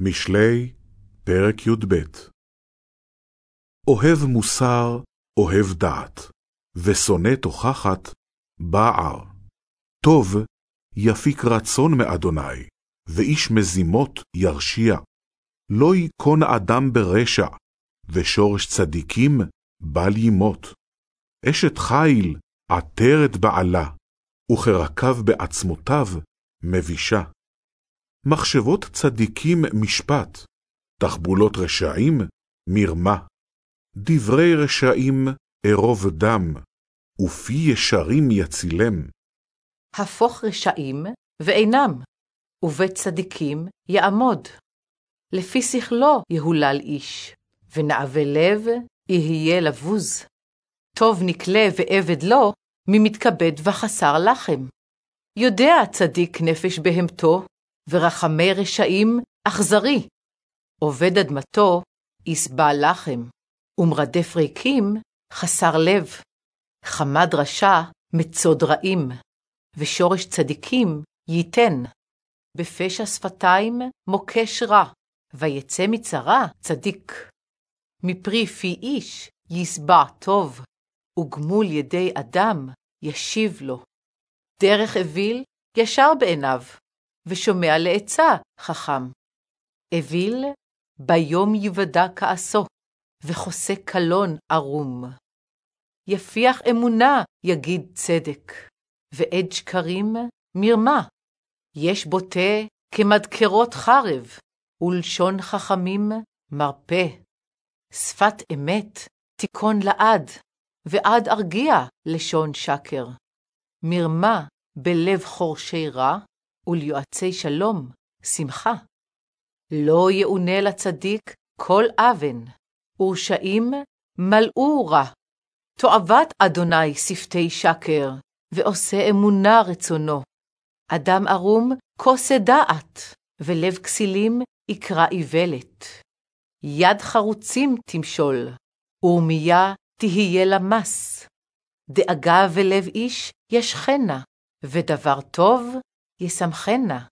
משלי, פרק י"ב אוהב מוסר, אוהב דעת, ושונא תוכחת, בער. טוב, יפיק רצון מאדוני, ואיש מזימות ירשיע. לא ייכון אדם ברשע, ושורש צדיקים בל ימות. אשת חיל עטרת בעלה, וכרקב בעצמותיו מבישה. מחשבות צדיקים משפט, תחבולות רשעים מרמה. דברי רשעים ארוב דם, ופי ישרים יצילם. הפוך רשעים ואינם, ובית צדיקים יעמוד. לפי שכלו יהולל איש, ונאווה לב יהיה לבוז. טוב נקלה ועבד לו, ממתכבד וחסר לחם. יודע צדיק נפש בהמתו, ורחמי רשעים אכזרי. עובד אדמתו יסבע לחם, ומרדף ריקים חסר לב. חמד רשע מצוד רעים, ושורש צדיקים ייתן. בפשע שפתיים מוקש רע, ויצא מצרה צדיק. מפרי פי איש יסבע טוב, וגמול ידי אדם ישיב לו. דרך אוויל ישר בעיניו, ושומע לעצה חכם. אוויל ביום יוודע כעסו, וחוסה קלון ערום. יפיח אמונה יגיד צדק, ועד שקרים מרמה. יש בוטה כמדקרות חרב, ולשון חכמים מרפא. שפת אמת תיכון לעד, ועד ארגיע לשון שקר. מרמה בלב חורשי רע, וליועצי שלום שמחה. לא יאונה לצדיק כל אבן, ורשעים מלאו רע. תועבת אדוני שפתי שקר, ועושה אמונה רצונו. אדם ערום כוסה דעת, ולב כסילים יקרא איוולת. יד חרוצים תמשול, ורמיה תהיה למס. דאגה ולב איש ישכנה, ודבר טוב ישמחנה.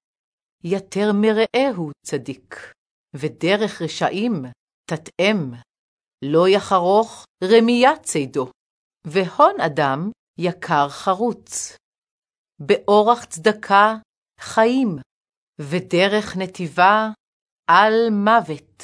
יתר מרעהו צדיק, ודרך רשעים תתאם. לא יחרוך רמיית צידו, והון אדם יקר חרוץ. באורח צדקה חיים, ודרך נתיבה על מוות.